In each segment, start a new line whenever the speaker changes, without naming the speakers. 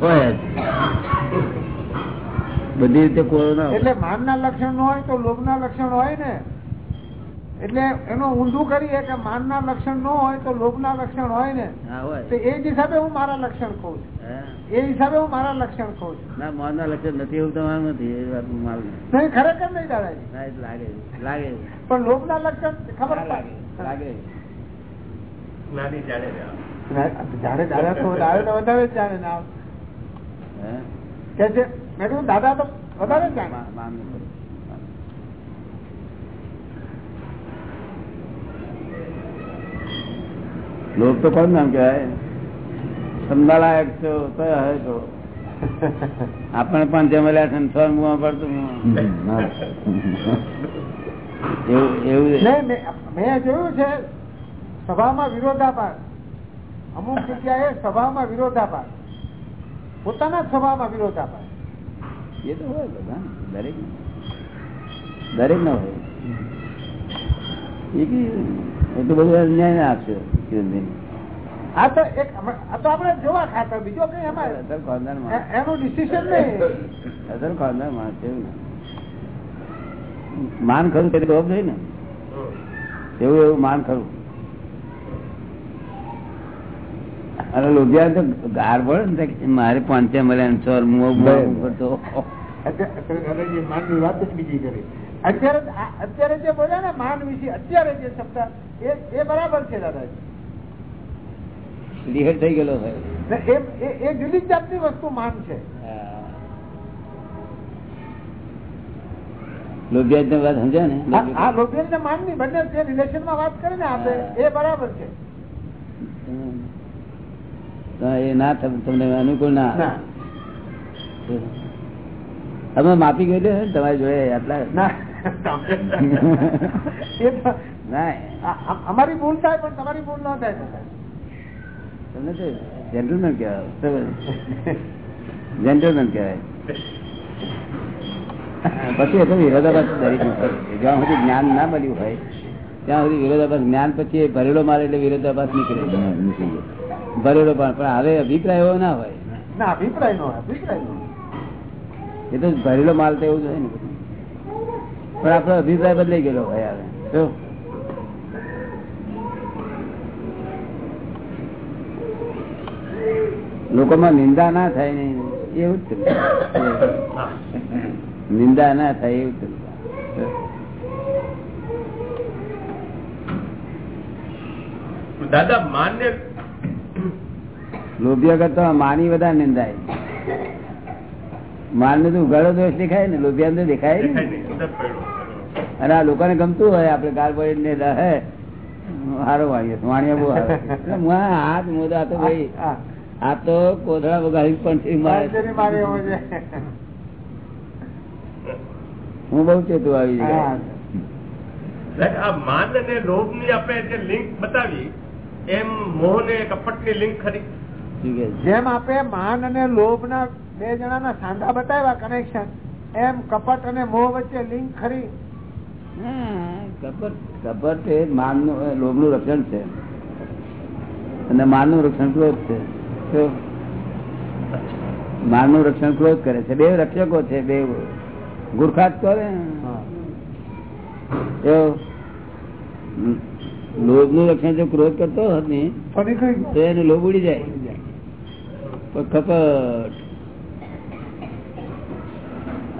હોય બધી રીતે કોરોના.
એટલે માનના લક્ષણ હોય તો લોભના લક્ષણ હોય ને. એટલે એનું ઊંધું કરીએ કે માનના લક્ષણ ન હોય તો લોભના લક્ષણ હોય ને. તો એ જ હિસાબે હું મારા લક્ષણ કઉ છું. એ હિસાબે હું મારા લક્ષણ કઉ છું.
ના મોહનના લક્ષણ નથી એવું તમારું નથી એ વાત માલ
નહીં ખરેખર નહીં દાદાજી
લાગે લાગે
પણ લોભના લક્ષણ ખબર
લાગે લાગે.
જાણે.
દાદા તો દાદા તો વધારે જાણે ના દાદા તો વધારે.
લોક તો કોણ નામ કહેવાય? સંભાળાયક છો તો હે તો. આપણે પણ જમેલા છે ને સ્વર મુવા પડતું એવું એવું
નહીં મેં મેં જોયું છે સભામાં વિરોધાભાસ. અમુક જગ્યાએ સભામાં વિરોધાભાસ. પોતાના જ વિરોધ આપે.
એ તો હોય બધા દરેક દરેક ના હોય. એ તો બધું અન્યાય ના આપશે
આ તો એક આ તો આપણે જોવા ખાતર બીજો કઈ અમારે
અસર ખાનદાન માણસ
એનું ડિસિઝન નહીં.
અસર ખાનદાન માણસ એવું માન ખરું તે લોભ નહીં ને એવું એવું માન ખરું. અને લોધિયા તો ગાર પડે ને મારે પાંચે મુવો મુવો કરતો
માનની વાત જ બીજી કરી. અત્યારે અત્યારે જે બોલ્યા ને માન વિશે અત્યારે જે શબ્દ એ બરાબર છે દાદાજી.
ક્લિયર થઈ ગયેલો
એ એ- એ જુદી જાતની વસ્તુ માન છે.
લોભિયા વાત સમજ્યા ને?
આ- લોભિયત ને માનની બંને જે રિલેશનમાં વાત કરે ને આપણે એ બરાબર છે.
એ ના તમને અનુકૂળ ના તમે માપી ગયો છે ને તમારી જોડે આટલા.
ના. એ તો
ના.
આ- આ- અમારી ભૂલ થાય પણ તમારી ભૂલ ન થાય
તમને તો જેન્ટલમેન કહેવાય જેન્ટલમેન કહેવાય. પછી એટલે વિરોધાભાસ દરેક જ્યાં સુધી જ્ઞાન ના મળ્યું હોય ત્યાં સુધી વિરોધાભાસ જ્ઞાન પછી ભરેલો મારે એટલે વિરોધાભાસ નીકળે. ભરેલો પણ પણ હવે અભિપ્રાય એવો ના હોય.
ના અભિપ્રાય નો અભિપ્રાય નો
એ તો ભરેલો માલ તો એવું જ હોય ને પણ આપડો અભિપ્રાય બદલાઈ ગયેલો હોય હવે. લોકોમાં નિંદા ના થાય ને એવું જ. નિંદા ના થાય એવું જ
દાદા માન ને
લોભિયા કરતા માની વધારે નિંદાય. માન ને તો ઉઘાડો દોષ દેખાય ને લોભિયા ને તો દેખાય. અને આ લોકોને ગમતું હોય આપડે ગાર પડી ને રહે હારો વાણીએ વાણીએ બહુ હારો હાથ મોદા તો ભાઈ આ તો કોથળા વગાડી પણ મારે. હું બઉ ચેતું આવી જાય
આ માન અને લોભની આપણે જે લિંક બતાવી એમ મોહ ને કપટની લિંક ખરી?
જેમ આપે માન અને લોભ ના બે જણાના સાંધા બતાવ્યા કનેક્શન એમ કપટ અને મોહ વચ્ચે લિંક ખરી.
હા, કપટ કપટ એ માનનું લોભનું રક્ષણ છે. અને માનનું રક્ષણ ક્રોધ છે. માનનું રક્ષણ ક્રોધ કરે છે. બે રક્ષકો છે બે ગુરખાત કરે લોભનું લક્ષણ જો ક્રોધ કરતો હોત ને તો એને લોભ ઉડી જાય. પણ કપટ.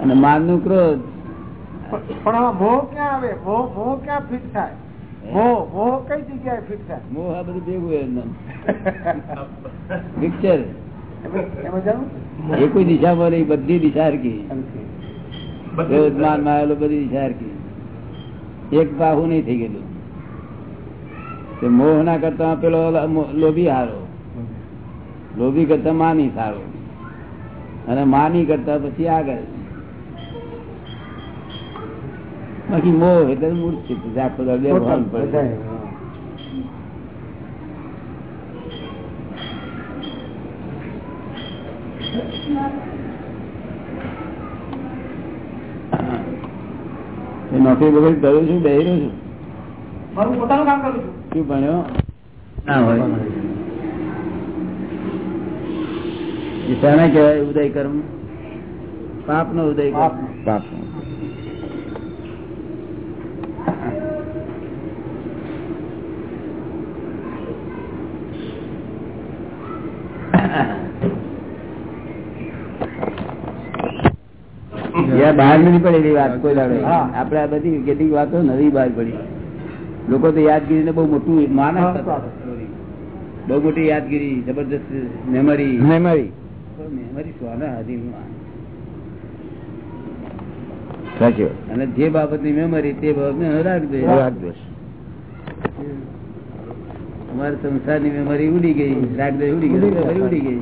અને માનનું ક્રોધ.
પણ મોહ ક્યાં આવે? મોહ મોહ ક્યાં ફિટ થાય? મોહ મોહ કઈ જગ્યાએ ફિટ થાય?
મોહ આ બધું ભેગું પિક્ચર એક દિશામાં બધી દિશા હરકી માન બધી દિશા હરકી એક બાહુ નહીં થઈ ગયેલું. તે મોહ ના કરતા પેલો લોભી હારો. લોભી કરતા માની સારો. અને માની કરતા પછી આગળ. બાકી મોહ એટલે મૂર્છિત આખો દાડો પડે. નોકરી બગડી કરું છું બેહી રહ્યું છું.
મારું પોતાનું કામ કરું છું.
શું ભણ્યો? ના હોય શાને કહેવાય ઉદય કર્મ? પાપ નો ઉદય કર્મ.
પાપ
યા બહાર નથી પડેલી વાત કોઈ લાગે
હા.
આપડે આ બધી કેટલીક વાતો નવી બહાર પડી. લોકો તો યાદગીરી ને બહુ મોટું માનસ બહુ મોટી યાદગીરી જબરદસ્ત મેમરી
મેમરી
મેમરી સોના હાથીમાં. અને જે બાબતની મેમરી તે બાબત રાખજો
રાખજો.
અમારે સંસારની મેમરી ઉડી ગઈ રાખજો ઉડી ગઈ ઉડી ગઈ.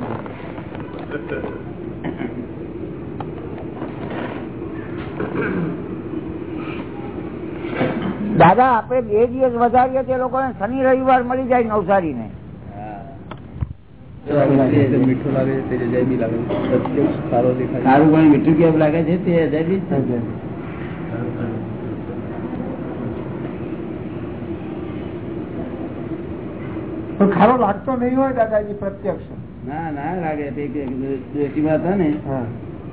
દાદા આપડે બે દિવસ વધારીએ તે લોકોને શનિ રવિવાર મળી જાય નવસારી ને
સારું પણ મીઠું કેવું લાગે છે તે અજાયબી
તો ખારો લાગતો નહીં હોય દાદાજી પ્રત્યક્ષ.
ના ના લાગે તે કે હતા ને
હા.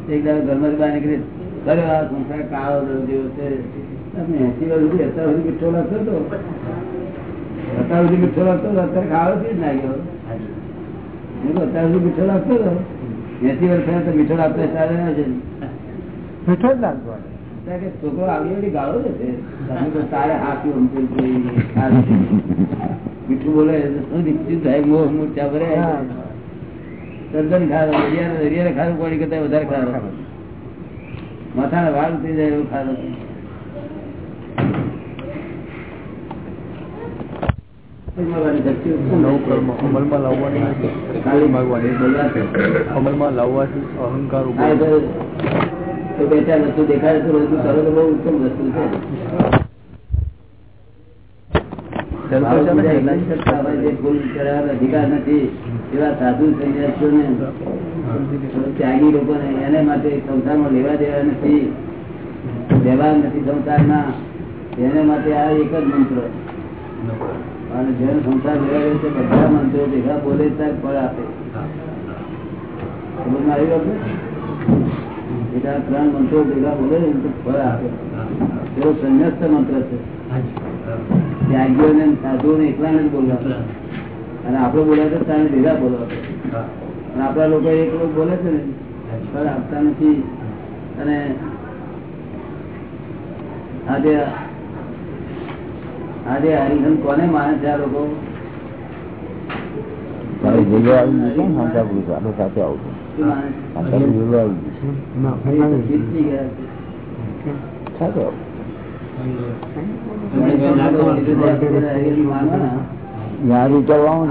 એક દાદા ઘરમાં નીકળી કર્યો આ સંસાર કાળો જેવો છે. તમે એસી વર્ષ સુધી અત્યાર સુધી મીઠો લાગતો હતો? અત્યાર સુધી મીઠો લાગતો હતો? અત્યારે ખાવો થી જ અત્યાર સુધી મીઠો લાગતો હતો? એસી વર્ષ થયા તો મીઠો લાગતો સારું ના છે.
મીઠો જ લાગતો
કે છોકરો આવી એવી ગાળો જ છે તમે તો તારે હાથ્યું અમથું મીઠું બોલે શું દીકરી થાય મોહ મૂર્છા ભરે. તદ્દન ખારો દરિયા દરિયા ખારું પાણી કરતા વધારે ખારો. માથાના વાળ થઈ જાય એવું ખારો.
અમલમાં લાવવાની લાવવાથી અહંકાર
તો- તો બે ચાર વસ્તુ દેખાય તો બધું કરો તો બહુ ઉત્તમ વસ્તુ છે. અધિકાર નથી એવા સાધુ સંન્યાસીઓને ત્યાગી લોકોને એને માટે સંસારમાં લેવા દેવા નથી. વ્યવહાર નથી સંસારના એને માટે આ એક જ મંત્ર. અને જેનો સંસાર લેવા છે બધા મંત્રો ભેગા બોલે ત્યારે ફળ આપે. સમજમાં આવી વાત? એટલા ત્રણ મંત્રો ભેગા બોલે તો ફળ આપે. એવો સંન્યસ્ત મંત્ર છે. ત્યાગીઓને સાધુઓને એકલાને જ બોલવા. અને આપણે બોલાય તો ત્યાં ભેગા બોલવા. અને આપણા લોકો એક લોકો બોલે છે ને, ફળ આપતા નથી. અને આજે આજે હરિજન કોને માને છે આ લોકો?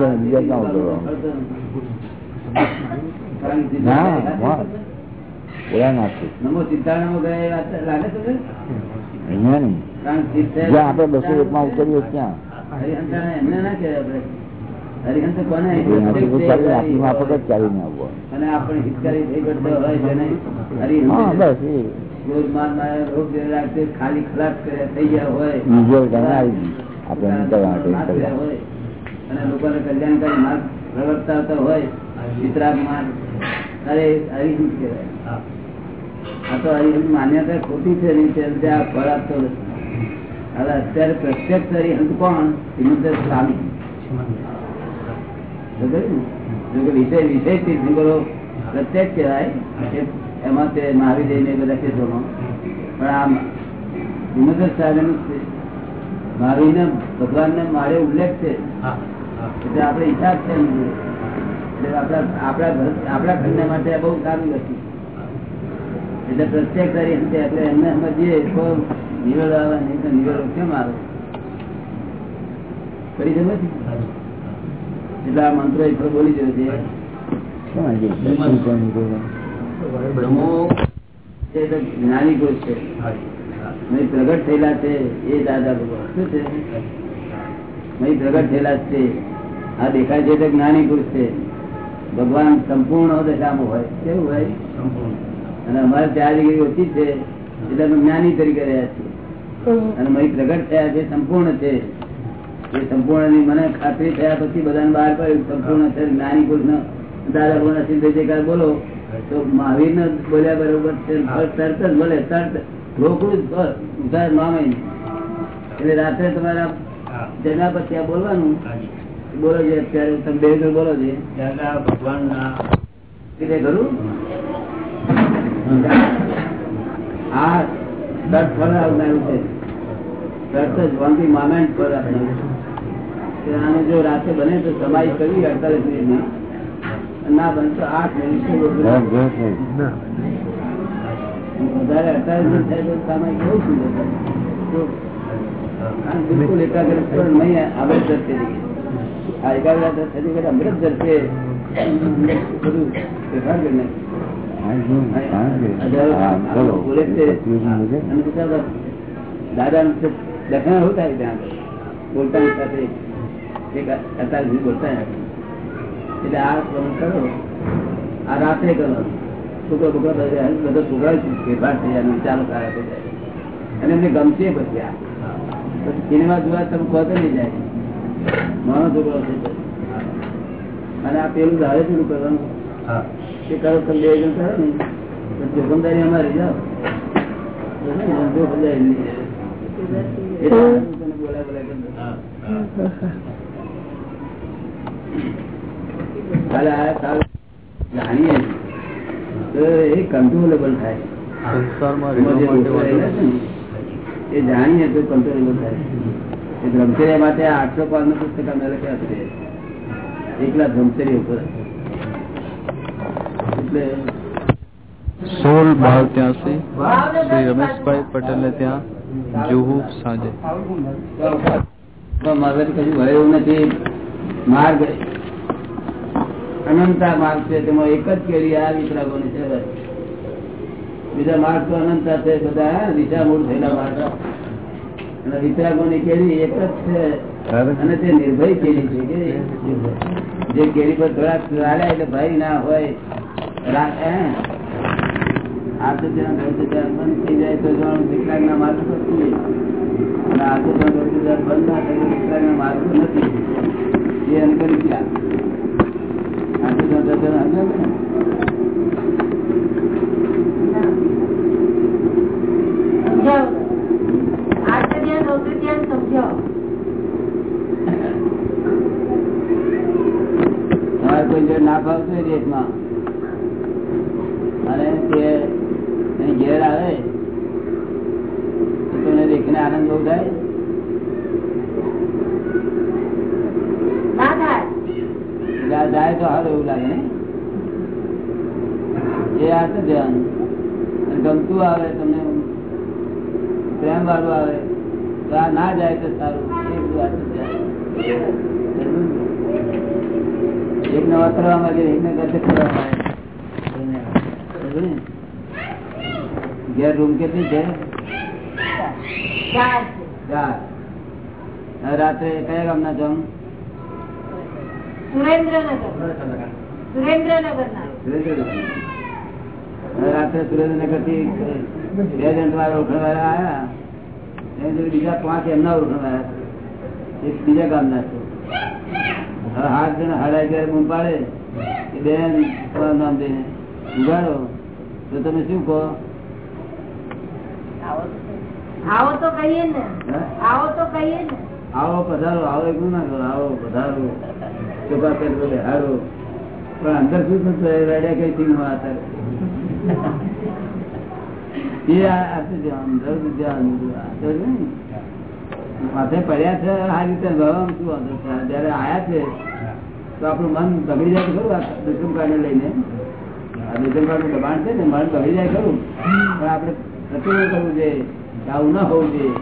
છે બીજા ક્યાં ઉતરવાનું ના બોલા નાખી
નમો લાગે
અહીંયા નહીં. જ્યાં આપણે બસો એકમાં ઉતરીએ ત્યાં.
લોકોને કલ્યાણકારી માર્ગ પ્રવર્તતા હોય. વિતરાગ માર્ગ. અરે હરિહંસ કહેવાય. આ તો હરિહંસ માન્યતા ખોટી છે નહીં છે આ ફળ આપતો નથી. હવે અત્યારે પ્રત્યક્ષ હરિહંસ કોણ? શ્રીમંત સ્વામી? વિષય વિષય તીર્થંકરો પ્રત્યેક કહેવાય. એમાં તે મહાવીર જઈને બધા ક્ષેત્રોમાં પણ આમ, શ્રીમંત સ્વામીનું મહાવીરને, ભગવાનને મારે ઉલ્લેખ છે. એટલે આપણે હિસાબ છે આપણા આપણા ભર- માટે બહુ સારું લખ્યું. એટલે પ્રત્યેક અંતે એટલે એમને સમજીએ તો નિવેડો આવે નહીં તો નિવેડો કેમ આવે? કરી સમજ એટલે આ મંત્રો એટલો બોલી ગયો છે. જ્ઞાની કોઈ છે પ્રગટ થયેલા છે એ દાદા ભગવાન. શું છે? પ્રગટ થયેલા છે આ દેખાય છે તો જ્ઞાની પુરુષ છે. ભગવાન સંપૂર્ણ દશામાં હોય. કેવું હોય? અને અમારે ચાર ડિગ્રી ઓછી છે એટલે અમે જ્ઞાની તરીકે રહ્યા છીએ. અને મહી પ્રગટ થયા જે સંપૂર્ણ છે એ સંપૂર્ણની મને ખાતરી થયા પછી બધાને બહાર પડ્યું સંપૂર્ણ છે જ્ઞાની પુરુષ દાદા ભગવાન સિદ્ધ જયકાર બોલો તો મહાવીર ને બોલ્યા બરોબર છે તરત જ બોલે તરત રોકડું જ બસ ઉધાર નામે એટલે રાત્રે તમારા
હા.
પછી આ બોલવાનું બોલો છે અત્યારે તમે બે બોલો છે
દાદા ભગવાન
ના ખરું હા દસ ફળ આવનારું છે તરત જ છે આને જો રાતે બને તો સમાઈ કરી અડતાલીસ મિનિટમાં ના બને તો આઠ મિનિટ વધારે અડતાલીસ મિનિટ થાય તો સમાઈ કેવું સુંદર થાય. તો આ બિલકુલ એકાગ્ર ફળ નહીં અમૃત દર્શે આ એકાગ્રતા થતી વખતે અમૃત દર્શે. બધું ફેરફાર કરી નાખે. દાદા દક્ષિણા હોતા ત્યાં બોલતા સાથે. મિનિટ બોલતા એટલે આ પ્રમાણે કરો. આ રાત્રે કરો. છોકરો છોકરા બધો છોકરા ફેરફાર થઈ જાય ચાલુ જાય અને એમને ગમશે પછી આ. પછી સિનેમા જોવા તમે કહો તો નહીં જાય. મારો છોકરો છે અને આ પેલું ધારે પેલું કરવાનું.
હા.
એ કરો તમે બે જણ કરો ને. જોખમદારી અમારી જાઓ. જોખમદારી જાણીએ તો ને, નું પુસ્તક અમે લખ્યા એકલા બ્રહ્મચર્ય ઉપર એટલે
સોળ બાર ત્યાંસી શ્રી રમેશભાઈ પટેલને ત્યાં જોવું સાંજે.
મગજ કશું ભરે નથી. માર્ગ અનંતા માર્ગ છે. તેમાં એક જ આ છે. બીજા માર્ગ તો અનંતા છે. બધા દિશામૂળ થયેલા માર્ગ. અને વિતરાગોની કેળી એક જ છે. અને તે નિર્ભય કેરી છે કે જે કેરી પર થોડાક ચાલ્યા એટલે ભય ના હોય. રા- હે? આ તો ત્યાં ગયું તો ત્યાં બંધ થઈ જાય તો માર્ગ પર છીએ. અને ગયું બંધ ના થાય માર્ગ નથી એ અનુકરી ગયા આ તો ત્યાં ગયું તો
સમજાવો આઠ ધ્યાન નવ ધ્યાન સમજાવો
તમારે કોઈ જોડે ના હોય દેશમાં અને તે ઘેર આવે તેને દેખીને આનંદ બહુ થાય? જાય તો સારું એવું લાગે ને? એ આ તો ધ્યાન. ગમતું આવે તમને પ્રેમ વાળું આવે તો આ ના જાય તો સારું. એ બધું આ તો ધ્યાન. એક નવા કરવા માંગે એક ને કરતે કરવા માંગે. ને? ઘેર રૂમ કેટલી છે?
ચાર.
રાત્રે કયા
સુરેન્દ્રનગર ના
સુરેન્દ્રનગર. રાત્રે સુરેન્દ્રનગરથી બે જણ તમારા ઓળખણવાળા આવ્યા. એની બીજા પાંચ એમના ઓળખણવાળા એક બીજા ગામના છે. હવે આઠ જણ હાડા અગિયાર બૂમ પાડે. કે બેન નામ દઈને ઉગાડો. તો તમે શું કહો?
આવો તો કહીએ ને. આવો તો કહીએ ને.
આવો પધારો આવો એવું ના કરો આવો પધારો. ચોખા પેટ બોલે હારો પણ અંદર શું હોય? રેડિયા કઈ થી આ- માથે પડ્યા છે આ રીતે ભગવાન શું વાંધો છે? જયારે આયા છે તો આપણું મન બગડી જાય ખરું આ દુષ્મ કાર્ડ લઈને. આ દુષ્મ કાર્ડ દબાણ છે ને મન બગડી જાય ખરું. પણ આપણે પ્રતિબંધ કરવું જોઈએ? આવું ના હોવું જોઈએ.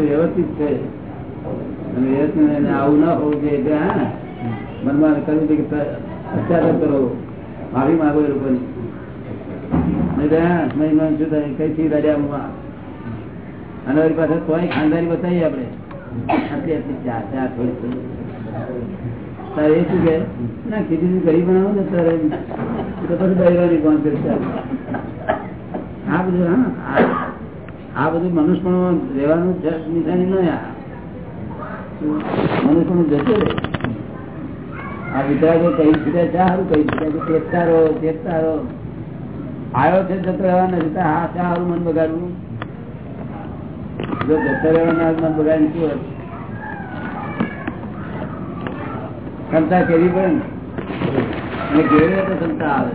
વ્યવસ્થિત છે, અને વ્યવસ્થિત આવું ના હોવું જોઈએ હા, મનમાં કહ્યું કે અત્યાચાર કરો માફી માગો એ લોકોની. કઈથી રડ્યા પાછળ તોય ખાનદારી બતાવીએ આપણે. આટલી આટલી ચા ચા થોડી તારે એ શું કે? ના ખીચડી ગરીબ બનાવો ને તારે. તો પછી દહેવાની કોણ કરશે? આ બધું આ- બધું મનુષ્યપણું રહેવાનું નિશાની નહીં આ. મનુષ્યપણું જશે રે આ વિચારો કઈ છૂટે સારું કઈ છૂટે ચેતતા રહો ચેતતા રહો આવ્યો છે, જતો રહેવા નથી હા સારું મન બગાડવું. જો જતો રહેવાના મન બગાડી શું હતું ક્ષમતા કેવી પડે ને ઘેરે તો ક્ષમતા આવે.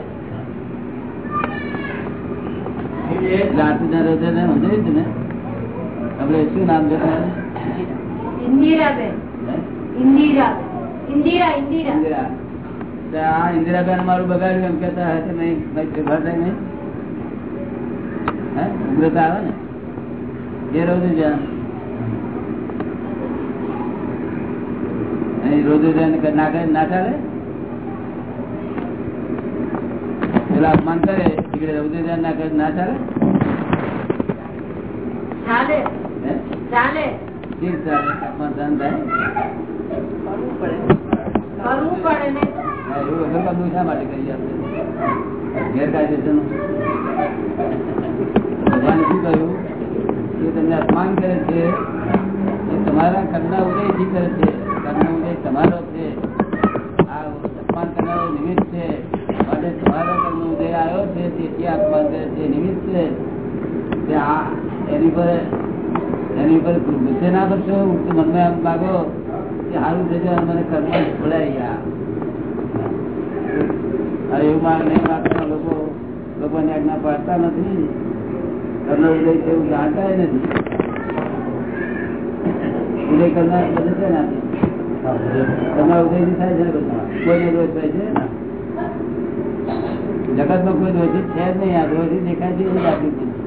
રોજે ને સમજાયું ને? આપણે શું નામ છે?
ઇન્દિરાબેન. ઇન્દિરા ઇન્દિરા. ઇન્દિરા.
ઇન્દિરા આ ઇન્દિરાબેન મારું બગાડ્યું એમ કેતા હશે નહીં કઈ નહીં. ઉગ્રતા આવે ને? એ રોજ રોજ ના કરે પેલા અપમાન કરે. તીકડે રોજ ધ્યાન ના કરે ના ચાલે? થાય?
કરવું પડે.
એવું શા માટે કરીએ આપણે? ગેરકાયદેસર ભગવાને શું કહ્યું? કે તમને અપમાન કરે છે એ તમારા ઉદય ઉદયથી કરે છે. કરના ઉદય તમારો છે. આ અપમાન કરનારો નિમિત્ત છે. છે, તેથી આ અપમાન કરે છે નિમિત્ત છે, તે આ એની પર એની પર ગુસ્સે ના કરશો મનમાં એમ માગો કે સારું થશે અને મને કર્મ છોડાઈ ગયા. અરે એવું મારે નહીં માગતા લોકો લોકોને આજ્ઞા પાડતા નથી. કર્મ ઉદય એવું જાણતા નથી. ઉદય કરનાર બધે છે ને તમારા ઉદય થાય છે ને બધા? કોઈને દોષ થાય છે? ને જગતમાં કોઈ દોષિત છે જ નહીં. આ દોષિત દેખાય છે છે.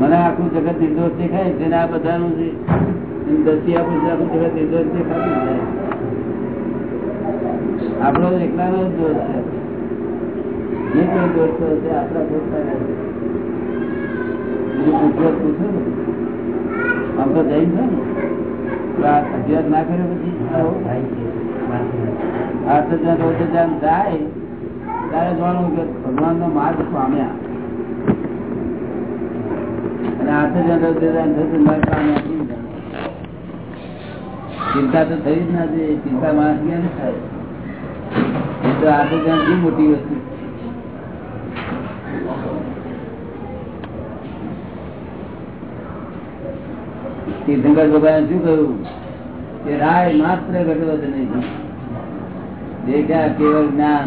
મને આખું જગત નિર્દોષ દેખાય છે આ બધાનું જે દ્રષ્ટિ આપણું છે આખું આપણો એકલાનો દોષ છે. જે કોઈ દોષ છે, આપણા થાય બીજું પૂછો ને. આમ તો જઈ છે ને. અભ્યાસ ના કર્યો પછી? થાય છે. આ તો જ્યાં ભગવાન નો માર્ગ પામ્યા. અને આ તો જ્યાં રોજ જ્યાં થતું માર્ગ તો થઈ જ ના જોઈએ ચિંતા માણસ ક્યાં થાય? એ તો આ તો શું મોટી વસ્તુ તીર્થંકર ભગવાને શું કહ્યું? કે રાય માત્ર ઘટવત નહીં. દેખ્યા કેવળ જ્ઞાન,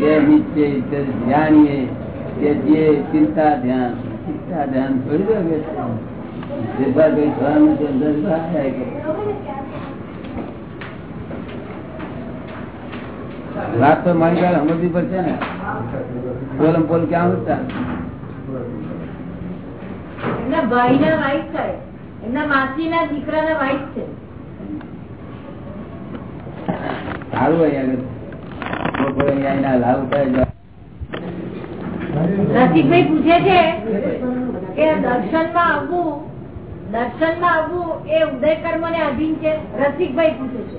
જે નિશ્ચય ધ્યાનીએ કે જે ચિંતા ધ્યાન ચિંતા ધ્યાન છોડી દો કે ફેરફાર કઈ થવાનું છે, અંદર કે? વાત તો મારી કાલ સમજવી પડશે ને? પોલમ પોલ ક્યાં હતા
એમના ભાઈ ના વાઈફ થાય એમના માસી ના દીકરા ના વાઈફ છે.
સારું અહીંયા બપોરે અહીંયા એના લાભ
રસિકભાઈ પૂછે છે કે દર્શનમાં આવવું દર્શનમાં આવવું એ ઉદય કર્મ ને અધીન છે? રસિકભાઈ પૂછે છે.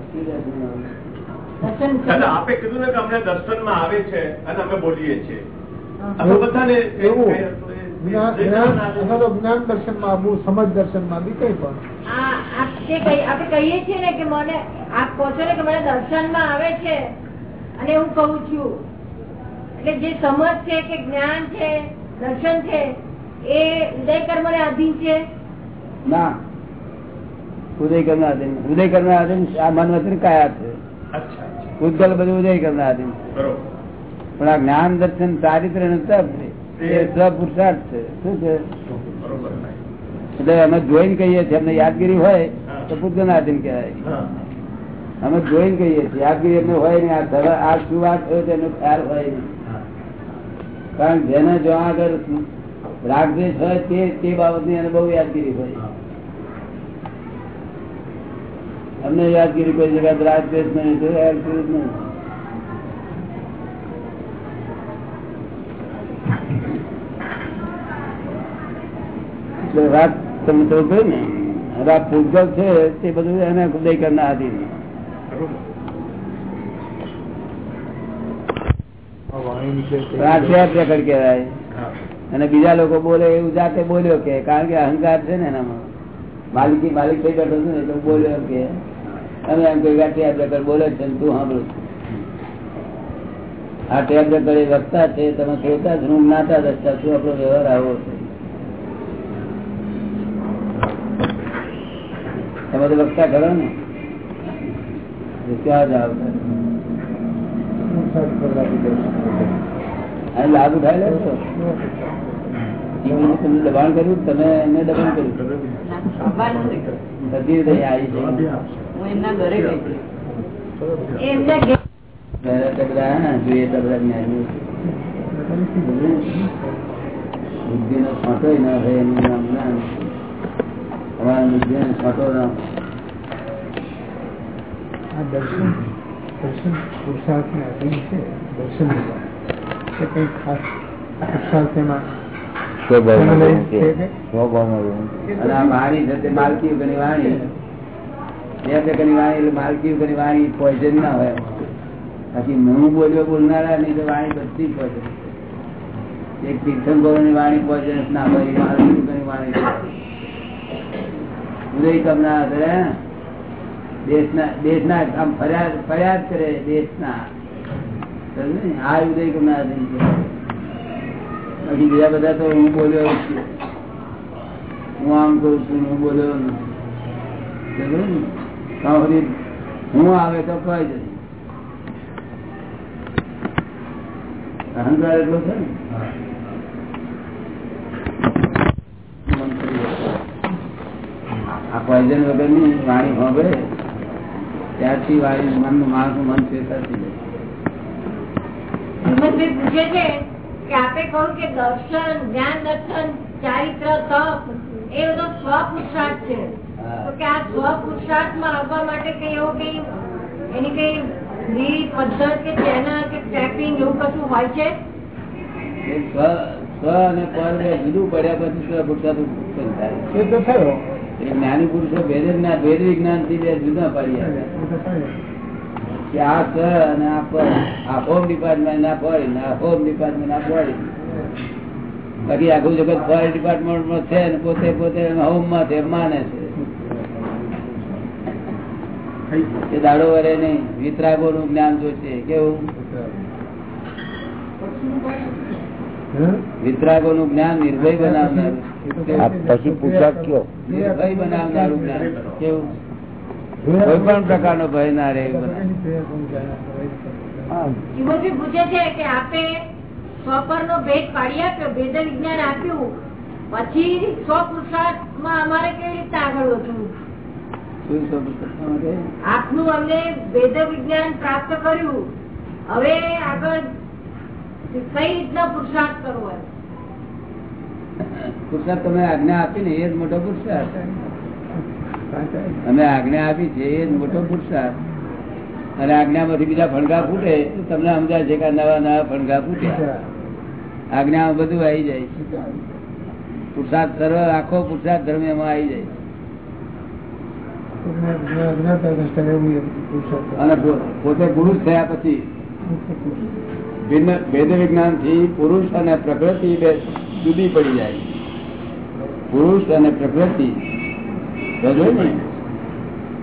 દર્શન
આપે કીધું ને કે અમને દર્શનમાં આવે છે અને અમે બોલીએ છીએ. અમે બધાને
એવું.
એ-
જ્ઞાન
એ-
જ્ઞાન અથવા દર્શનમાં આવવું સમજ દર્શનમાં બી કઈ પણ.
આ આપ જે કહી- આપણે કહીએ છીએ ને કે મને આપ કહો છો ને કે મને દર્શનમાં આવે છે અને હું કહું છું. એટલે જે સમજ છે કે જ્ઞાન છે દર્શન છે એ ઉદય કર્મ ને અધીન છે?
ના. ઉદય કરનાર આધીન ઉદય કરનાર આધીન આ મન વચન કયા છે.
અચ્છા અચ્છા.
બધું ઉદય ના આધીન પણ આ જ્ઞાન દર્શન ચારિત્ર તપ એ સ્વપુરુષાર્થ છે. શું છે?
બરોબર
એટલે અમે જોઈને કહીએ છીએ, અમને યાદગીરી હોય તો પૂજન આધીન કહેવાય.
હા
અમે જોઈને કહીએ છીએ, યાદગીરી એમને હોય ને આ ધરા- આ શું વાત થયો તેનો ખ્યાલ હોય નહીં. કારણ કે જેને જો આગળ રાગદ્વેષ હોય તે તે બાબતની એને બહુ યાદગીરી હોય. અમને યાદગીરી કોઈ જગ્યા રાગદ્વેષ નહીં તો યાદગીરી જ નહીં. એટલે વાત તમે ને, રાત ભૂગલ છે, તે બધું એને ઉદય કરનાર આધીન
વાણી નીકળે તે
રાશિયા પ્રકટ કહેવાય.
હા
અને બીજા લોકો બોલે એવું જાતે બોલ્યો કે, કારણ કે અહંકાર છે ને એનામાં. માલિકી, માલિક થઈ બેઠો છું ને, તો બોલ્યો કે તમે એમ કોઈ ટેપ રેકર્ડ બોલે છે તું સાંભળું. આ ટેપ રેકર્ડ એ વક્તા છે, તમે કહેતા જ હું જ્ઞાતા દસતા શું આપણો વ્યવહાર આવો છે. તમે તો વક્તા કરો ને. તો ક્યાં જાવ લાભ ઉઠાવી લે છો દબાણ કર્યું તમે એને દબાણ કર્યું. બધી રીતે આવી છે. જોઈએ તો બધા જ્ઞાનીઓ. છે. બુદ્ધિનો છોટો ના થાય એનું નામ જ્ઞાન તમારા બુદ્ધિનો છોટો ના
આ દર્શન દર્શન પુરુષાર્થને અધીન છે દર્શન એ કઈ ખાસ પુરુષાર્થ એમાં
વાણી પોઈઝન ના હોય. બાકી હું બોલ્યો બોલનારા નહીં તો વાણી બધી પોઈઝન એક તીર્થંકરોની વાણી પોઈઝન ના હોય વાણી. ઉદય કમના કરે દેશના દેશના આમ ફરિયાદ ફરિયાદ કરે દેશના? આ ઉદય કમના બાકી બીજા બધા તો હું બોલ્યો. હું આમ કઉ છું, હું બોલ્યો નથી. હું આવે તો કહી જશે અહંકાર એટલો છે ને? આ વગરની વાણી સાંભળે ત્યારથી વાણી મનનું માણસનું મન ચેતા થઈ જાય.
પૂછે છે કે આપે કહું કે દર્શન જ્ઞાન દર્શન ચારિત્ર તપ એ બધો સ્વપુરુષાર્થ છે. તો કે આ સ્વપુરુષાર્થમાં આવવા માટે કઈ એવો કઈ એની કઈ રીત પદ્ધત કે ચેનલ કે ટ્રેપિંગ એવું કશું હોય છે?
એ સ્વ સ્વ અને પર બે જુદું પડ્યા પછી સ્વપુરુષાર્થ ઉત્પન્ન થાય.
એ તો થયો.
જ્ઞાની પુરુષો ભેદ જ્ઞાન ભેદ વિજ્ઞાનથી બે જુદા પાડી આ સ અને આ પર આ હોમ ડિપાર્ટમેન્ટ ના ફોરેન આ હોમ ડિપાર્ટમેન્ટ ના ફોરેન બાકી આખું જગત ફોરેન ડિપાર્ટમેન્ટમાં છે ને પોતે પોતે હોમમાં છે માને છે. એ દાડો વરે નહીં વિતરાગો નું જ્ઞાન જોશે કેવું? વિતરાગો નું જ્ઞાન નિર્ભય બનાવનારું.
પછી પુરુષાર્થ કયો?
ભય બનાવનારું કેવું કોઈ પણ પ્રકારનો ભય ના રહે
પૂછે છે કે આપે સ્વપર નો ભેદ પાડી આપ્યો ભેદ વિજ્ઞાન આપ્યું. પછી સ્વ પુરુષાર્થમાં અમારે કેવી રીતે આગળ વધવું? આપનું અમને ભેદ વિજ્ઞાન પ્રાપ્ત કર્યું. હવે આગળ કઈ રીતના પુરુષાર્થ કરવો
પુરુષાર્થ તમે આજ્ઞા આપી ને, એ જ મોટો પુરસાદ અમે આજ્ઞા આપી છે, એ જ મોટો પુરસાદ અને આજ્ઞામાંથી બીજા ફણગા ફૂટે તમને સમજાય છે કે નવા નવા ફણગા ફૂટ્યા. આજ્ઞામાં બધું આવી જાય પુરુષાર્થ સર્વ, આખો પુરસાદ ધર્મ એમાં આવી જાય અને પોતે પુરુષ થયા પછી ભેદ વિજ્ઞાનથી પુરુષ અને પ્રકૃતિ બે જુદી પડી જાય પુરુષ અને પ્રકૃતિ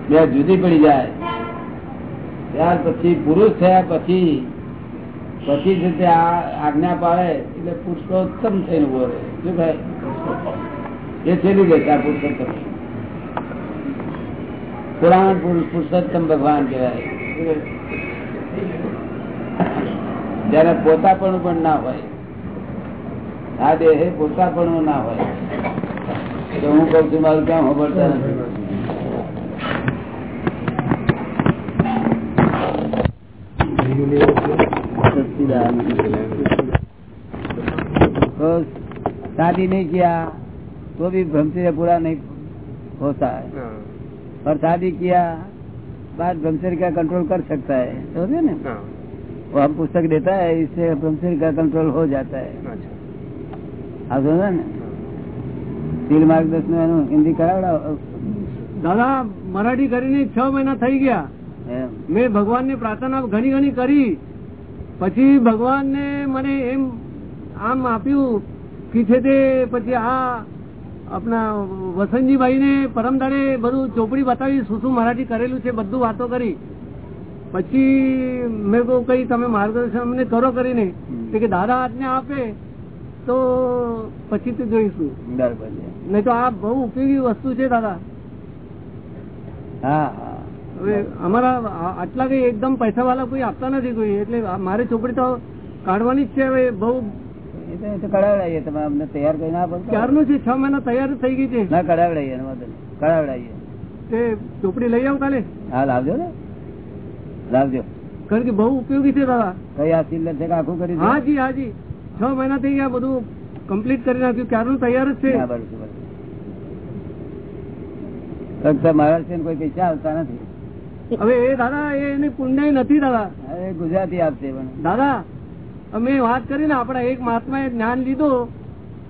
બે જુદી પડી જાય. ત્યાર પછી પુરુષ થયા પછી પછી છે આજ્ઞા પાડે, એટલે પુરુષોત્તમ થઈને ઊભો રહે. શું ભાઈ એ છેલ્લી ગઈ આ પુરુષોત્તમ. પુરાણ પુરુષ, પુરુષોત્તમ ભગવાન કહેવાય. જયારે પોતાપણું પણ ના હોય, આ દેહ પોતાપણું ના હોય તો હું કઉ છું મારું ક્યાં ખબરતા નથી तो शादी नहीं किया तो भी ब्रह्मचर्य पूरा नहीं होता है और शादी किया बाद ब्रह्मचर्य का कंट्रोल कर सकता है समझे ना वो हम पुस्तक देता है इससे ब्रह्मचर्य का कंट्रोल हो जाता है आप समझा ना તીર માર્ગદર્શન એનું હિન્દી કરાવડાવો.
દાદા મરાઠી કરીને છ મહિના થઈ ગયા. મેં ભગવાન ભગવાનની પ્રાર્થના ઘણી ઘણી કરી. પછી ભગવાનને મને એમ આમ આપ્યું કે છે તે પછી આ આપણા વસંતજીભાઈ ને પરમદાડે બધું ચોપડી બતાવી શું શું મરાઠી કરેલું છે બધું વાતો કરી. પછી મેં કહું કઈ તમે માર્ગદર્શન અમને કરો કરીને. કે દાદા આજને આપે. તો પછી તો જોઈશું.
બરાબર
નહીં તો આ બહુ ઉપયોગી વસ્તુ છે દાદા.
હા
હવે અમારા આટલા કઈ એકદમ પૈસા વાળા કોઈ આપતા નથી કોઈ. એટલે મારે ચોપડી તો કાઢવાની જ છે હવે બહુ.
કઢાવડાવીએ તમે અમને તૈયાર કરી ના
ક્યારનું છે છ મહિના તૈયાર થઈ ગઈ છે.
ના કઢાવડાવીએ એનો વાંધો. કઢાવડાવીએ
તે ચોપડી લઈ આવું કાલે.
હા લાવજો ને. લાવજો.
કારણ કે બહુ ઉપયોગી છે દાદા.
કઈ આ સિલ્લર છે આખું કરી
હાજી હાજી. છ મહિના થઈ ગયા બધું કમ્પ્લીટ કરી નાખ્યું. ક્યારનું તૈયાર જ છે?
કોઈ પૈસા આવતા નથી.
હવે એ દાદા એની પુણ્ય નથી દાદા.
હવે ગુજરાતી આપશે પણ.
દાદા અમે વાત કરીને આપડા એક મહાત્મા એ જ્ઞાન લીધું.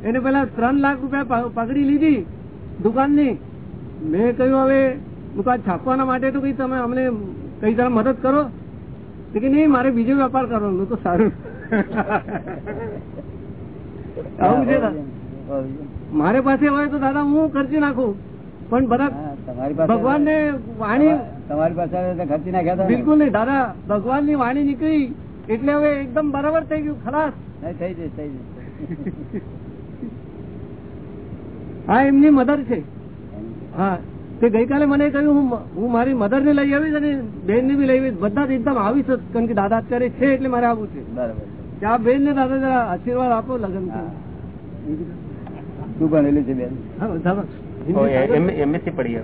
એને પેલા ત્રણ લાખ રૂપિયા પગડી પકડી લીધી દુકાનની. મેં કહ્યું હવે દુકાન છાપવાના માટે તો કઈ તમે અમને કઈ જરા મદદ કરો. કે નહીં મારે બીજો વેપાર કરવાનો તો સારું. આવું છે. મારે પાસે હોય તો દાદા હું ખર્ચી નાખું. પણ બધા
તમારી પાસે
ભગવાન ને વાણી
તમારી પાસે ખર્ચી નાખ્યા
બિલકુલ નહીં દાદા ભગવાનની વાણી નીકળી એટલે હવે એકદમ બરાબર થઈ ગયું ખલાસ.
થઈ જશે થઈ જશે.
હા એમની મધર છે. હા તે ગઈકાલે મને કહ્યું હું હું મારી મધર ને લઈ આવીશ અને બેન ને બી લઈ આવીશ. બધા જ એકદમ આવીશ કારણ કે દાદા અત્યારે છે એટલે મારે આવવું છે.
બરાબર. છે.
કે આ બેન ને દાદા જરા આશીર્વાદ આપો લગન
હા. શું ભણેલું છે બેન
एमएससी पढ़ी है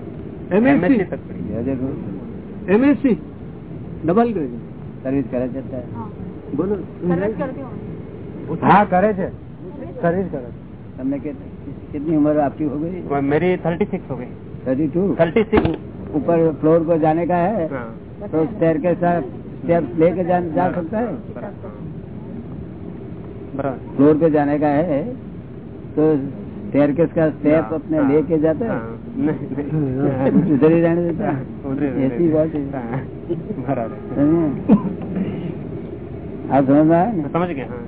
એમએસસી
तक पढ़ी
હજુ શું?
એમએસસી ડબલ ગ્રેડ
સર્વિસ કરે છે અત્યારે?
બોલો
હા કરે છે સર્વિસ કરે છે.
તમને કે कितनी उम्र आपकी हो गई
है मेरी थर्टी सिक्स हो गई
थर्टी टू
थर्टी सिक्स
ऊपर फ्लोर को जाने का है
हाँ
तो स्टेयर के साथ स्टेप लेके जा, जा सकता है
बराबर
फ्लोर पे जाने का है तो स्टेयर का स्टेप अपने
हाँ,
लेके जाते
हाँ,
हैं
नहीं, नहीं।
कुछ उधर ही रहने देता है
उधर- उधर-
ऐसी बात है
हाँ, बराबर
समझे? आप समझ में आया ना
समझ गए हाँ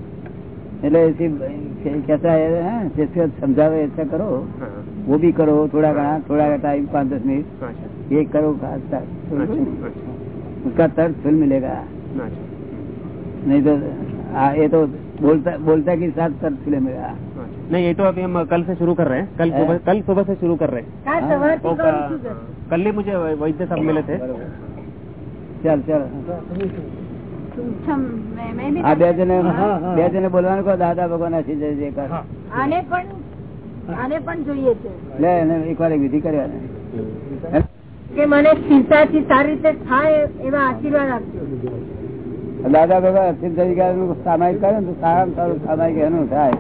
એટલે ऐसी कैसा है हाँ, जिसको समझावे ऐसा करो
हाँ
वो भी करो थोड़ा घना थोड़ा टाइम पाँच दस मिनट
अच्छा
ये करो खास तक
अच्छा अच्छा
उसका तर्क फल मिलेगा
अच्छा
नहीं तो आ, ये तो बोलता बोलता के साथ तर्क मिलेगा
अच्छा। नहीं ये तो अभी हम कल से शुरू कर रहे हैं कल
है?
सुबह कल सुबह से शुरू कर रहे हैं
કાલ
હા.
સવારથી
वो
કરું
का-
છું સર.
कल ही मुझे वैद्य साहब मिले थे
ચાલ ચાલ
મેં- મેં બી
આ બે જણે બે જણે બોલવાનું કહો દાદા ભગવાન આશી જય જય કર
આને પણ આને પણ જોઈએ છે
લે એને એક વાર એક વિધિ કર્યા ને
કે મને સ્થિરતાથી સારી રીતે થાય એવા આશીર્વાદ આપજો
દાદા ભગવાન અસિત તરીકે સામાયિક કરે ને તો સારામાં સારું સામાયિક એનું થાય.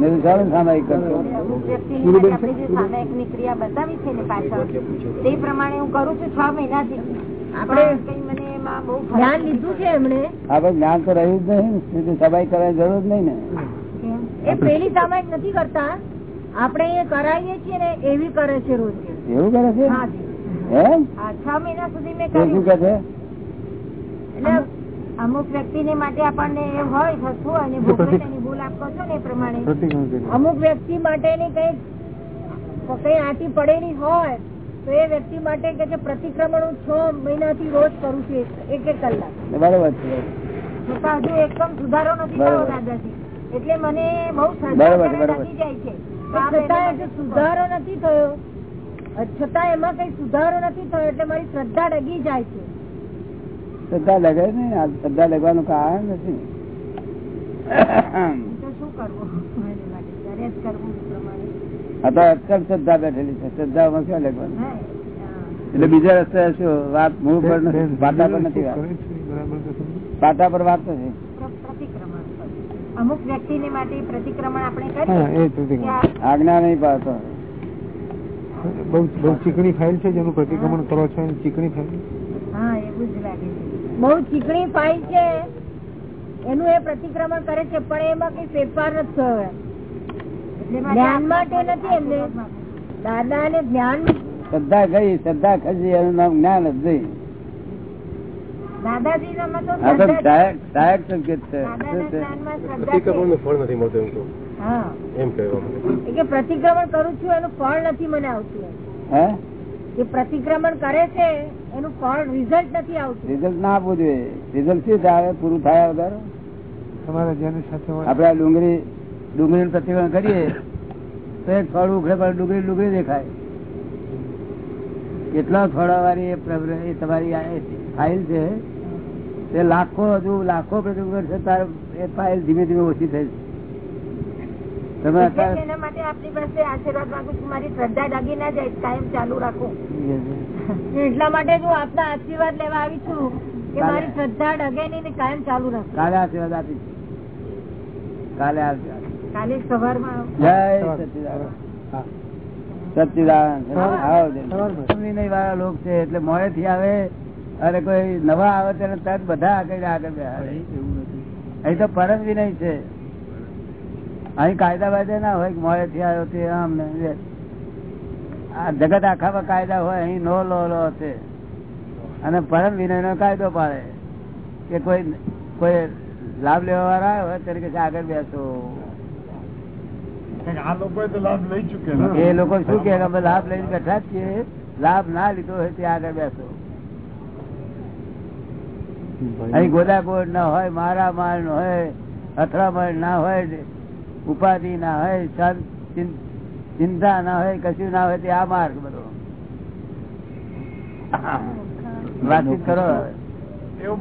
ને સારું સામાયિક કરશો
અમુક વ્યક્તિની માટે આપણે જે સામાયિકની ક્રિયા બતાવી છે ને પાછળ તે પ્રમાણે હું કરું છું છ મહિનાથી.
આપણે
પણ કઈ મને એમાં બહુ ફરક
જ્ઞાન લીધું છે એમણે?
આપણે જ્ઞાન તો રહ્યું જ નહીં ને. કરવાની જરૂર જ નહીં ને.
એ પેલી સામાયિક નથી કરતા. આપણે એ કરાવીએ છીએ ને એવી કરે છે રોજ.
એવું કરે છે?
છ મહિના સુધી મેં કર્યું.
છે?
એટલે
અમુક વ્યક્તિને માટે આપણને એ હોય થતું હોય ને ભૂલ આપો છો ને એ પ્રમાણે.
અમુક વ્યક્તિ માટે કઈ કઈ આંટી પડેલી હોય તો એ વ્યક્તિ માટે કે છે પ્રતિક્રમણ હું છ મહિનાથી રોજ કરું છું એક- એક કલાક.
બરાબર છે.
છતાં હજુ એકદમ સુધારો નથી થયો દાદાજી. એટલે મને બહુ. લાગી જાય છે. તો આ
છતાં સુધારો નથી થયો. છતાં એમાં કઈ સુધારો નથી થયો એટલે મારી શ્રદ્ધા ડગી જાય છે.
શ્રદ્ધા લગે ને? શ્રદ્ધા લગવાનું કારણ નથી. શ્રદ્ધા બેઠેલી છે. શ્રદ્ધામાં ક્યાં લગવાનું? એટલે બીજા રસ્તે શું? વાત મૂળ પર નથી પાટા પર નથી વાત. પાટા પર વાત નથી.
પ્ર- પ્રતિક્રમણ. અમુક માટે પ્રતિક્રમણ આપણે કરીએ
આજ્ઞા નહીં પાડતો.
બહુ બહુ ચીકણી ફાઇલ છે જેનું પ્રતિક્રમણ કરો છો ચીકણી ફાઇલ
હા એવું જ લાગે છે.
બહુ ચીકણી ફાઇલ છે. એનું એ પ્રતિક્રમણ કરે છે પણ એમાં કઈ ફેરફાર નથી થયો
માટે
જ્ઞાન માટે નથી એમને. દાદા ને જ્ઞાન
શ્રદ્ધા ગઈ શ્રદ્ધા ખસી એનું નામ જ્ઞાન જ
કે પ્રતિક્રમણ કરું છું એનું ફળ નથી મને આવતું
હે?
જે પ્રતિક્રમણ કરે છે એનું ફળ રિઝલ્ટ નથી આવતું.
રિઝલ્ટ ના આપવું જોઈએ. રિઝલ્ટ શું થાય? પૂરું થયા વગર
તમારા જેની સાથે હોય.
આપડે આ ડુંગળી ડુંગળી પ્રતિક્રમણ કરીએ તો એક ફળ ઉખડે પણ ડુંગળી ડુંગળી દેખાય. કેટલા ફળવાળી એ તમારી આ ફાઇલ છે. તે લાખો હજુ લાખો પ્રતિક્રમણ છે તારે એ ફાઇલ ધીમે ધીમે ઓછી થઈ છે. તમે
એના માટે આપની પાસે આશીર્વાદ માંગુ છું. મારી શ્રદ્ધા ડાગી ના જાય કાયમ ચાલુ રાખો.
એટલા માટે હું આપના આશીર્વાદ લેવા આવી છું કે મારી શ્રદ્ધા ડગે નહીં ને કાયમ ચાલુ રાખો.
કાલે આશીર્વાદ આપીશ. કાલે આશીર્વાદ.
કાલે સવારમાં
જય સચિદાન આવો વિનય વાળા લોક છે એટલે મોડે થી આવે અને કોઈ નવા આવે ત્યારે તરત બધા આગળ આગળ. અહીં તો પરમ વિનય છે. અહીં કાયદા વાયદા ના હોય મોડે થી આવ્યો તે આમ આ જગત આખામાં કાયદા હોય અહીં નો લો લો છે અને પરમ વિનય કાયદો પાડે. કે કોઈ કોઈ લાભ લેવા વાળા હોય ત્યારે કે આગળ બેસો. એ લોકો શું કે લાભ લઈને બેઠા જ છીએ. લાભ ના લીધો હોય તે આગળ બેસો. અહીં ગોદાગોડ ના હોય મારા માર ન હોય અથડામણ ના હોય ઉપાધિ ના હોય ચિંતા ના હોય કશું ના હોય તે આ માર્ગ બધો. વાતચીત કરો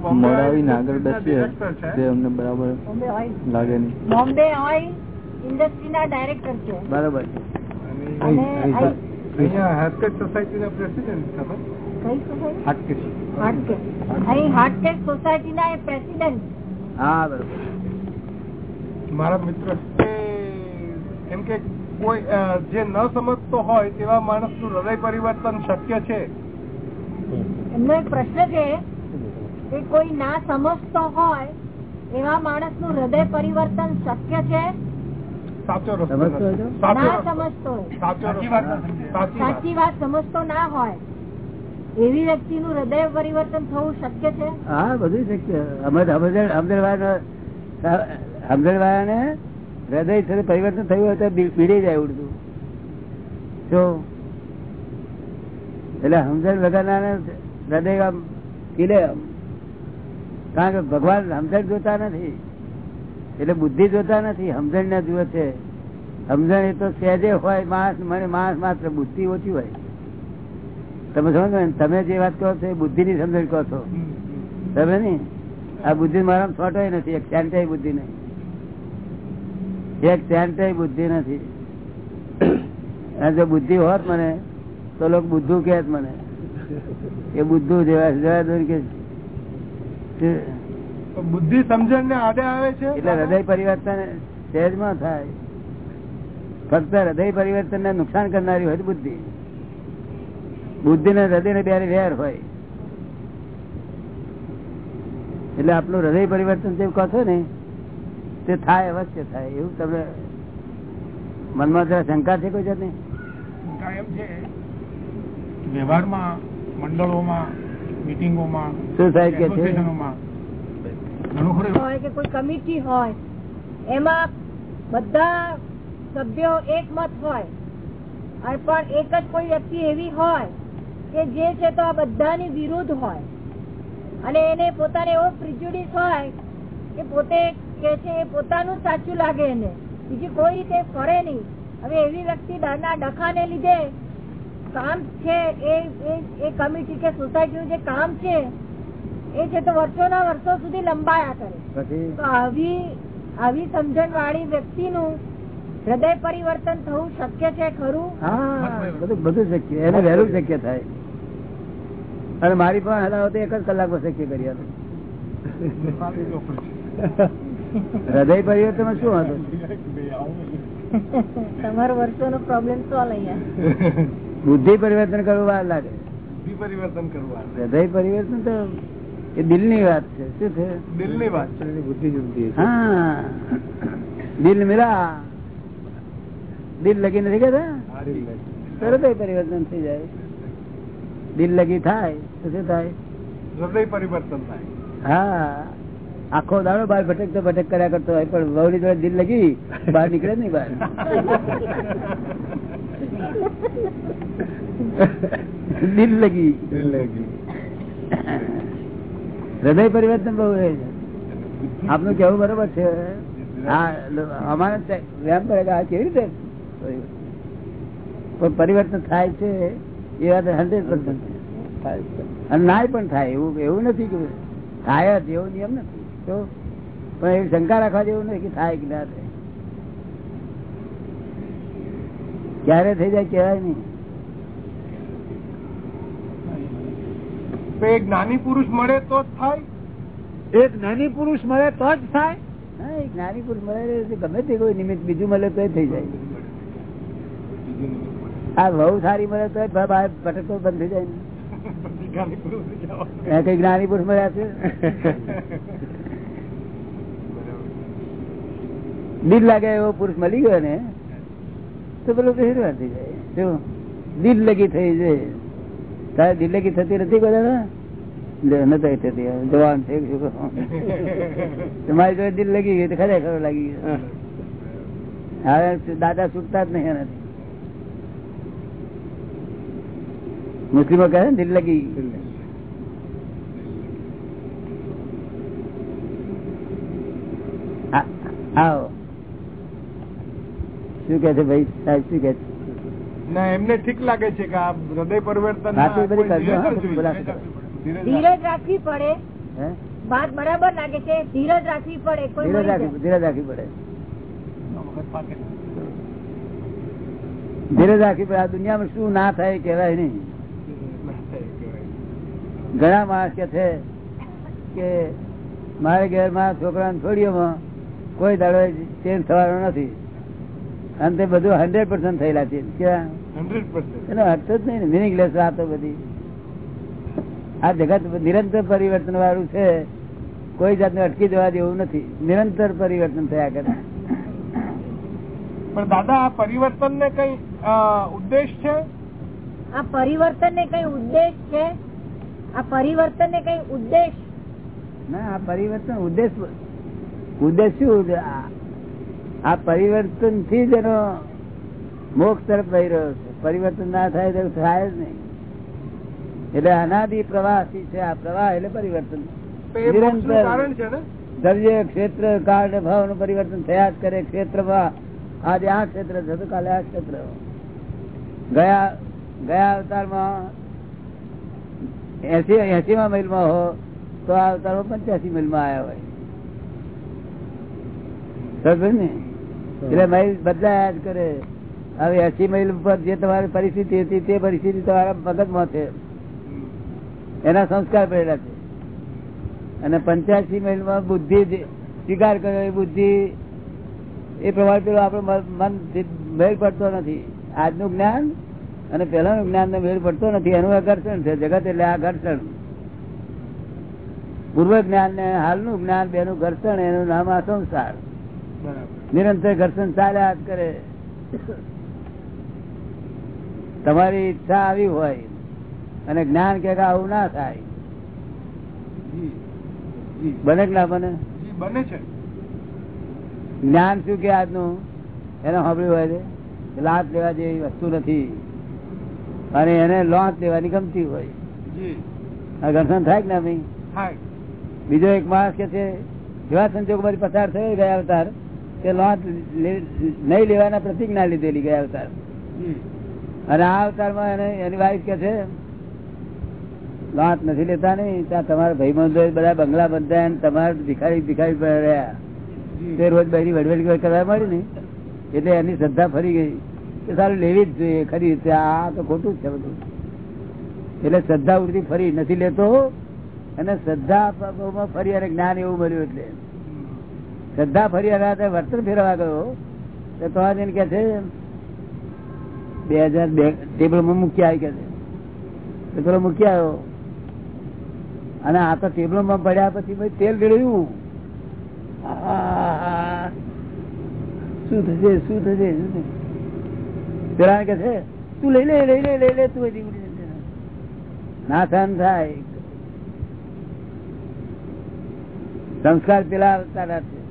બોમ્બે
મળાવીને આગળ બેસીએ તે અમને બરાબર લાગે નહીં.
બોમ્બે ઓઇલ ઇન્ડસ્ટ્રીના ડાયરેક્ટર છે.
બરોબર. છે.
અને અહીં
અહીંયા હેલ્થકેર સોસાયટીના પ્રેસિડેન્ટ ખબર?
કઈ સોસાયટી
ના
હાર્ટકેર સોસાયટીના એ પ્રેસિડેન્ટ
હા બરોબર.
મારા મિત્ર. એમ કે કોઈ જે ન સમજતો હોય તેવા માણસનું હૃદય પરિવર્તન શક્ય છે?
એમનો એક પ્રશ્ન છે કે કોઈ ના સમજતો હોય એવા માણસનું હૃદય પરિવર્તન શક્ય છે?
સાચો. સાચો
ના સમજતો હોય.
સાચો રસ્તો. સાચી વાત.
સમજતો ના હોય એવી વ્યક્તિનું હૃદય પરિવર્તન થવું શક્ય છે?
હા બધું શક્ય. અમે સમજણવાળા ને હૃદય સાથે પરિવર્તન થયું હોય તો પીડી જાય ઉડતું. જો એટલે સમજણ વગરના હૃદય આમ પીલે કારણ કે ભગવાન સમજણ જોતા નથી. એટલે બુદ્ધિ જોતા નથી સમજણ ને જુએ છે. સમજણ એ તો સહેજે હોય માણસ મને માણસ માત્ર બુદ્ધિ ઓછી હોય. તમે સમજો ને તમે જે વાત કહો છો એ બુદ્ધિ ની સમજણ કહો છો. તમે નઈ આ બુદ્ધિ મારા છોટો નથી એક સેન્ટાઈ બુદ્ધિ નહીં. એક સેન્ટાઈ બુદ્ધિ નથી. જો બુદ્ધિ હોત મને તો લોકો બુદ્ધુ કે મને. એ બુદ્ધુ જેવા કે
બુદ્ધિ સમજણ ને આડે આવે છે?
એટલે હૃદય પરિવર્તન સહેજમાં થાય. ફક્ત હૃદય પરિવર્તન ને નુકસાન કરનારી હોય બુદ્ધિ બુદ્ધિ. ને હૃદય ને બે વેર હોય. એટલે આપણું હૃદય પરિવર્તન જેવું કહો છો ને તે થાય અવશ્ય થાય. એવું તમને મનમાં જરા શંકા છે કોઈ જાતની?
કાયમ છે વ્યવહારમાં મંડળોમાં મિટિંગોમાં
શું થાય કે
હોય કોઈ કમિટી હોય એમાં બધા સભ્યો એકમત હોય અને પણ એક જ કોઈ વ્યક્તિ એવી હોય કે જે છે તો આ બધાની વિરુદ્ધ હોય. અને એને પોતાને એવો પ્રિજ્યુડિસ હોય કે પોતે કે છે એ પોતાનું સાચું લાગે એને. બીજી કોઈ રીતે ફરે નહીં. હવે એવી વ્યક્તિ ડરના ડખાને લીધે કામ છે એ કમિટી કે સોસાયટીનું જે કામ છે એ છે તો વર્ષોના વર્ષો સુધી લંબાયા કરે. તો આવી આવી સમજણ વાળી વ્યક્તિનું હૃદય પરિવર્તન થવું શક્ય છે ખરું?
બધું બધું શક્ય. એને વહેલું શક્ય થાય. અને મારી પણ હલાવતી એક જ કલાકમાં શક્ય કરી આપે હૃદય પરિવર્તન શું હતું
તમારો વર્ષોનો પ્રોબ્લેમ સોલ્વ અહીંયા.
બુદ્ધિ પરિવર્તન કરવું વાર લાગે.
બુદ્ધિ પરિવર્તન કરવું
હૃદય પરિવર્તન તો એ દિલની વાત છે. શું છે?
દિલની વાત છે. બુદ્ધિ જુદી
હા. દિલ મિલા. દિલ લગી નથી કેતા હૃદય પરિવર્તન થઈ જાય. દિલ લગી થાય તો શું થાય?
હૃદય પરિવર્તન થાય.
હા. આખો દાડો બહાર ભટકતો ભટક કર્યા કરતો હોય પણ વહુની જોડે દિલ લગી બહાર નીકળે નહીં બહાર. દિલ લગી. હૃદય પરિવર્તન બહુ રહે છે. આપનું કેવું બરોબર છે. અમારે વ્યાયામ કરે આ કેવી રીતે? પણ પરિવર્તન થાય છે. એ વાત હંડ્રેડ પર્સન્ટ અને નાય પણ થાય. એવું એવું નથી કે થાય જ એવો નિયમ નથી. તો પણ એવી શંકા રાખવા જેવું નથી કે થાય કે ના થાય. ક્યારે થઈ જાય કહેવાય નહીં.
એક જ્ઞાની પુરુષ મળે તો જ થાય? એક જ્ઞાની પુરુષ મળે તો જ થાય?
હા એક નાની પુરુષ મળે ગમે તે કોઈ નિમિત્ત બીજું મળે તો થઈ જાય. આ બહુ સારી મળે તો ભટકતો બંધ થઈ જાય ને. કઈ જ્ઞાની પુરુષ મળ્યા છે. દિલ લાગે એવો પુરુષ મળી ગયો ને તો પેલું હિરવા થઈ જાય. દિલ લગી થઈ જાય તારે દિલ લગી થતી નથી બધા નથી થતી. જવાન છે તમારી જોડે દિલ લગી ગઈ ખરેખર લાગી ગઈ. હવે દાદા છૂટતા જ નહીં એનાથી. મુસ્લિમો કહે દિલ લગી. આવો. શું કે છે ભાઈ? સાહેબ શું કે છે?
ના એમને ઠીક લાગે છે કે આ હૃદય પરિવર્તન.
ધીરજ રાખવી પડે. વાત બરાબર લાગે છે ધીરજ રાખવી પડે
ધીરજ રાખવી ધીરજ રાખવી પડે. ધીરજ રાખવી પડે. આ દુનિયામાં શું ના થાય કેવાય કહેવાય નહીં. ઘણા માણસ કે છે કે મારે ઘેર મારા છોકરાની છોડીઓમાં કોઈ દાડો ચેન્જ થવાનો નથી. અને તે બધું હંડ્રેડ પર્સન્ટ થયેલા છે. એનો અર્થ જ નહીં મિનિંગલેસ વાતો બધી. આ જગત નિરંતર પરિવર્તન વાળું છે. કોઈ જાતને અટકી જવા જેવું નથી. નિરંતર પરિવર્તન થયા કરે.
પણ દાદા આ પરિવર્તન ને કઈ ઉદ્દેશ છે?
આ પરિવર્તન ને કઈ ઉદ્દેશ છે? આ પરિવર્તન ને કઈ ઉદ્દેશ?
ના આ પરિવર્તન ઉદ્દેશ ઉદ્દેશ શું? આ- પરિવર્તનથી જ એનો મોક્ષ તરફ વહી રહ્યો છે. પરિવર્તન ના થાય તો થાય જ નહીં. એટલે અનાદિ પ્રવાસી છે આ પ્રવાહ એટલે પરિવર્તન.
નિરંતર
દ્રવ્ય ક્ષેત્ર કાળ ભાવનું પરિવર્તન થયા જ કરે. ક્ષેત્ર આજે આ ક્ષેત્ર છે તો કાલે આ ક્ષેત્ર. ગયા ગયા અવતારમાં એસી એસી માં મહિલમાં હો તો આ અવતારમાં પંચ્યાસી મહિલમાં આવ્યા હોય સમજ ને? એટલે મહિલ બદલાયા જ કરે. હવે એસી મહિલ ઉપર જે તમારી પરિસ્થિતિ હતી, તે પરિસ્થિતિ તમારા મગજમાં છે. એના સંસ્કાર પડેલા છે. અને પંચ્યાસી મહિલમાં બુદ્ધિ સ્વીકાર કર્યો, એ બુદ્ધિ એ પ્રમાણે પેલું આપણું મન- મેળ પડતો નથી. આજનું જ્ઞાન અને પેલાનું જ્ઞાન મેળ પડતો નથી. એનું આ ઘર્ષણ છે. જગત એટલે આ ઘર્ષણ. પૂર્વ જ્ઞાન ને હાલનું જ્ઞાન, બેનું ઘર્ષણ, એનું નામ આ સંસાર. નિરંતર ઘર્ષણ ચાલ્યા જ કરે. તમારી ઈચ્છા આવી હોય અને જ્ઞાન કે આવું ના થાય. બને કે ના બને?
બને છે.
જ્ઞાન શું કે આજનું? એને સાંભળ્યું હોય છે? લાભ લેવા જેવી વસ્તુ નથી. અને એને લોચ લેવાની ગમતી હોય. ઘર્ષણ થાય કે ના ભાઈ? બીજો એક માણસ કે છે એવા મારી પસાર થયો ગયા અવતાર. કે લોટ નહીં લેવાના પ્રતિજ્ઞા લીધેલી ગયા અવતાર. અને આ અવતારમાં એને એની વાઈફ કે છે લોટ નથી લેતા નહીં ત્યાં તમારા ભાઈ બંધો બધા બંગલા બંધાય અને તમારે ભિખારી ભિખારી રહ્યા. તે રોજ બહેરી વડવેડી કરવા મળી ને એટલે એની શ્રદ્ધા ફરી ગઈ. કે સારું લેવી જ જોઈએ ખરી રીતે આ તો ખોટું જ છે બધું. એટલે શ્રદ્ધા ઉડતી ફરી નથી લેતો. અને શ્રદ્ધા ફરી અને જ્ઞાન એવું મળ્યું એટલે. શ્રદ્ધા ફરી આ વર્તન ફેરવા ગયો, તો તો એને કે છે, બે હજાર બે ટેબલમાં મૂકી આવી કે છે. મૂકી આવ્યો. અને આ તો ટેબલમાં પડ્યા પછી ભાઈ તેલ ગળ્યું. શું થશે શું થશે? પેલા કે છે, તું લઈ લે લઈ લે લઈ લે, તું હજી. ના સહન થાય. સંસ્કાર પેલા આવતા છે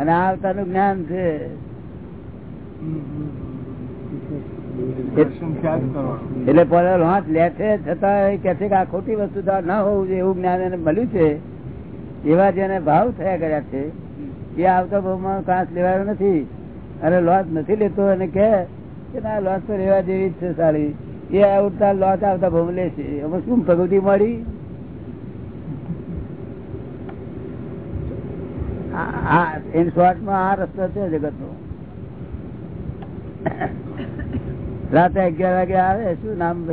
અને આ અવતારનું જ્ઞાન છે. એટલે પોલો હાથ લે છે છતાં કે છે કે આ ખોટી વસ્તુ ના હોવું જોઈએ એવું જ્ઞાન એને મળ્યું છે. એવા જેને ભાવ થયા કર્યા છે એ આવતા ભાવમાં કાંસ લેવાયો નથી. અને લોસ નથી લેતો અને કે ના લોસ તો લેવા જેવી જ છે સારી એ આવતા લોસ આવતા ભાવ લે છે. એમાં શું પ્રગતિ મળી? આ- આ શોર્ટમાં આ રસ્તો છે જગત નો રાતે અગિયાર વાગે આવે શું નામ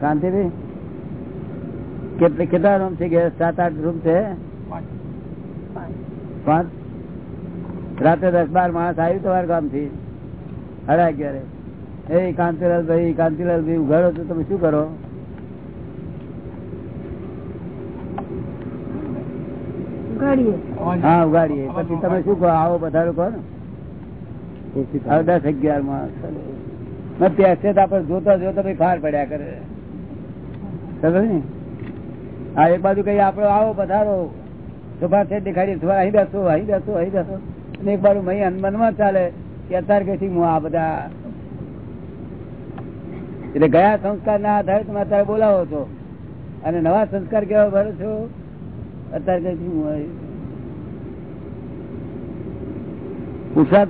કાંતિભાઈ.
કેટલે કેટલા રૂમ છે કે સાત આઠ રૂમ છે? પાંચ. રાતે દસ બાર માણસ આવ્યું તમારા ગામથી સાડા અગિયારે. એ કાંતિલાલ ભાઈ કાંતિલાલ ભાઈ ઉઘાડો તો તમે શું કરો? હા ઉગાડીએ પછી તમે શું કહો? આવો પધારો કહો ને દસ અગિયારમાં પેસે આપડે જોતા જોતા ભાઈ ફાર પડ્યા કરે. ખબર ને? હા એક બાજુ કઈ આપડે આવો પધારો. સોફા સેટ દેખાડીએ. થોડા અહીં બેસો અહીં બેસો અહીં બેસો. અને એક બાજુ મહી મનમાં ચાલે કે અત્યારે કઈથી હું આ બધા એટલે ગયા સંસ્કાર ના આધારે તમે અત્યારે બોલાવો છો. અને નવા સંસ્કાર કેવા ભરો છો? અત્યારે હું આવી?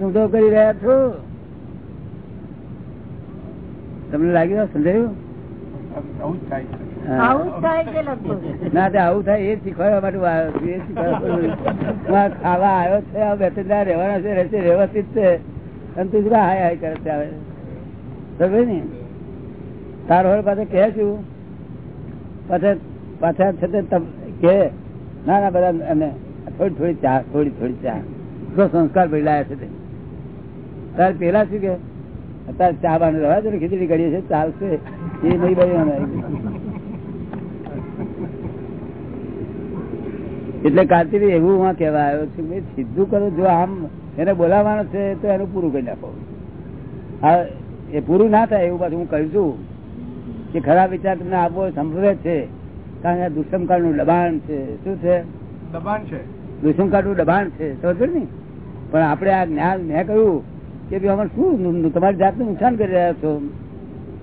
ઊંધો કરી રહ્યા છો. તમને લાગ્યું સમજાયું
આવું જ થાય છે. લગભગ.
ના તે આવું થાય એ શીખવાડવા માટે આવ્યો છું. એ શીખવાડવા ખાવા આવ્યો છે બે ત્રણ દાડા રહેવાના છે રહેશે વ્યવસ્થિત છે. અને તું શું હાય હાય કરે છે આવે સમજે ને? તારો પાસે કહે છું પાછા પાછા છે તે તમ- કે ના ના, બધા અને થોડી થોડી ચા, થોડી થોડી ચા. શું સંસ્કાર બદલાયા છે તાર પેલા શું કે? અત્યારે ચા બાને રવા છે ખીચડી કરીએ છે ચાલશે. એ નહીં ભાઈ એટલે કાર્તિક એવું હું કેવા આવ્યો છું કે સીધું કરો, જો આમ એને બોલાવવાનો છે, તો એનું પૂરું કરી નાખો. હા, એ પૂરું ના થાય એવું પાછું હું કહું છું કે ખરાબ વિચાર તમને આપવો સંભવે છે. કારણ કે દુષ્મકાળનું દબાણ છે. શું છે?
દબાણ છે.
દુષ્મકાળનું દબાણ છે. સમજ ને? પણ આપણે આ જ્ઞાન મેં કહ્યું કે ભાઈ અમારે શું તમારી જાતનું નુકસાન કરી રહ્યા છો.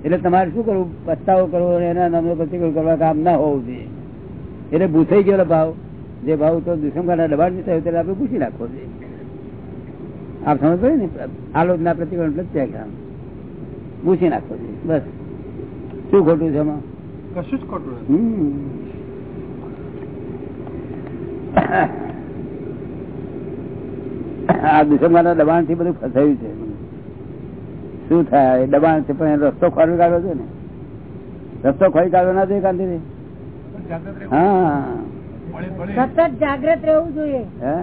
એટલે તમારે શું કરવું? પસ્તાવો કરવો એના નામનો પ્રતિકૂળ કરવા કામ ના હોવું જોઈએ. એટલે ભૂસાઈ ગયેલો ભાવ. જે ભાવ તો દુષ્મકાળના દબાણ નહીં થયો ત્યારે આપણે પૂછી નાખવો જોઈએ. આપ સમજ પડે ને? આલોચના પ્રતિકોણ પ્રત્યાઘાત કામ પૂછી નાખવો જોઈએ. બસ. શું ખોટું છે એમાં
કશું જ ખોટું
આ દુશ્મનના દબાણથી બધું ફસાયું છે. શું થાય? એ દબાણ છે પણ રસ્તો ખોરી કાઢ્યો છે ને. રસ્તો ખોરી કાઢ્યો ના જોઈએ કાંતિ હા.
સતત જાગ્રત રહેવું જોઈએ.
હે?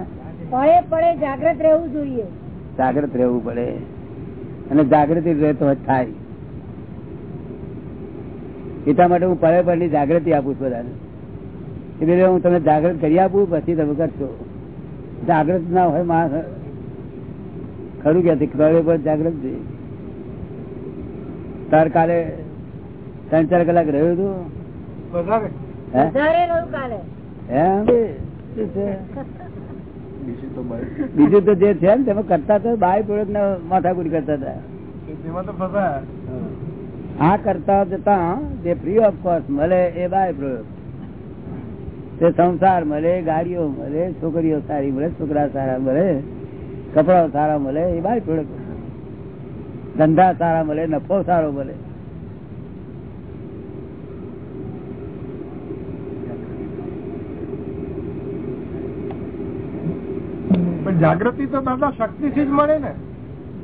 પડે પડે જાગ્રત રહેવું જોઈએ.
જાગ્રત રહેવું પડે. અને જાગૃતિ રહે તો થાય. એટલા માટે હું પરે પડની જાગૃતિ આપું છું બધાને. એટલે હું તમને જાગૃત કરી આપું પછી તમે કરશો. જાગૃત ના હોય માણસ ખરું ક્યાંથી પડે પર જાગૃત છે. તાર કાલે ત્રણ ચાર કલાક રહ્યું હતું? બીજું તો જે છે ને તમે કરતા તો બાય પ્રોડક્ટ ને માથાકુટ કરતા હતા. આ કરતા જતા જે ફ્રી ઓફ કોસ્ટ મળે એ બાય પ્રયોગ તે સંસાર મળે ગાડીઓ મળે છોકરીઓ સારી મળે છોકરા સારા મળે કપડાઓ સારા મળે એ બાય પ્રોડક્ટ ધંધા સારા મળે નફો સારો મળે.
જાગૃતિ તો દાદા શક્તિથી જ મળે ને.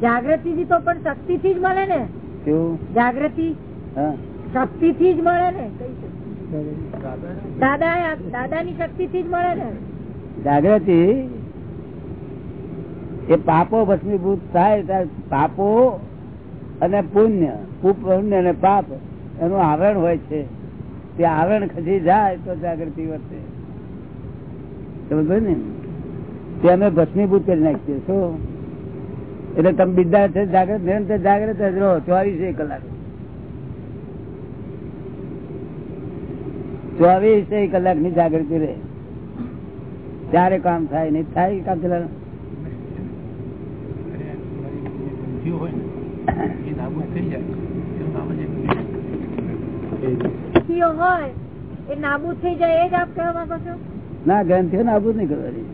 જાગૃતિ થી તો પણ શક્તિ થી જ મળે ને. જાગૃતિ? શક્તિ થી જ મળે ને? દાદા દાદા ની શક્તિ થી જ મળે ને?
જાગૃતિ એ પાપો ભસ્મીભૂત થાય ત્યારે પાપો અને પુણ્ય પુણ્ય અને પાપ એનું આવરણ હોય છે. તે આવરણ ખસી જાય તો જાગૃતિ વર્તે સમજ ને? તે અમે ભસ્મીભૂત કરી નાખીએ શું? એટલે તમે બીજા છે જાગૃત નિરંતર જાગૃત જ રહો. ચોવીસે કલાક. ચોવીસ કલાકની જાગૃતિ રહે. ત્યારે કામ થાય નહીં થાય કામ ચલા ના ગ્રંથિઓ નાબૂદ નહીં કરવાની.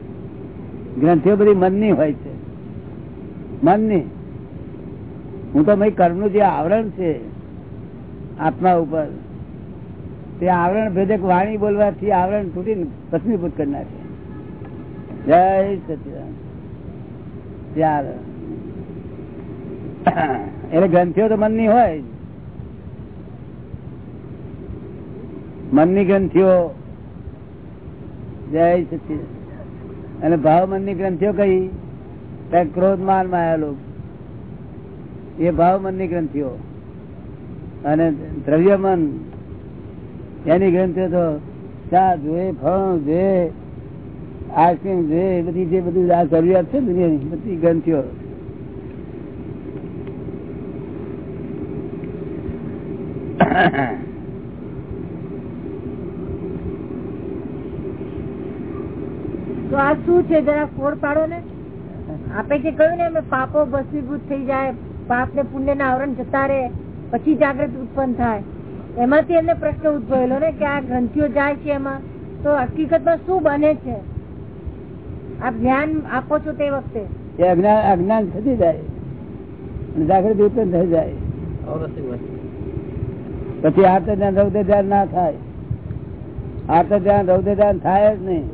ગ્રંથિઓ બધી મનની હોય છે. મનની. હું તો ભાઈ કર્મનું જે આવરણ છે, આત્મા ઉપર, તે આવરણ ભેદક વાણી બોલવાથી આવરણ તૂટીને ભસ્મીભૂત કરી નાખે. જય સચિદાન એટલે ગ્રંથિઓ તો મનની હોય. મનની ગ્રંથિઓ. જય સચિદાન અને ભાવ મનની ગ્રંથિઓ કઈ? ક્રોધ માનમાં એ ભાવ મનની ગ્રંથિઓ. અને દ્રવ્ય મન એની ગ્રંથિઓ તો ચા જોઈએ ફળ જોઈએ આઈસ્ક્રીમ જોઈએ બધી જે બધું આ જરૂરિયાત છે દુનિયાની બધી ગ્રંથિઓ.
તો આ શું છે? જરા ફોડ પાડો ને. આપે જે કહ્યું ને પાપો ભસ્મીભૂત થઈ જાય પાપ ને પુણ્ય ના આવરણ જતા રહે પછી જાગૃત ઉત્પન્ન થાય. એમાંથી એમને પ્રશ્ન ઉદભવેલો ને કે આ ગ્રંથિઓ જાય છે એમાં? તો હકીકતમાં શું બને છે? આપ ધ્યાન આપો છો તે વખતે?
એ અજ્ઞાન અજ્ઞાન થતી જાય. જાગૃતિ ઉત્પન્ન થઈ જાય. પછી આર્ત ધ્યાન રૌદ્ર ધ્યાન ના થાય. આર્ત ધ્યાન રૌદ્ર ધ્યાન થાય જ નહીં.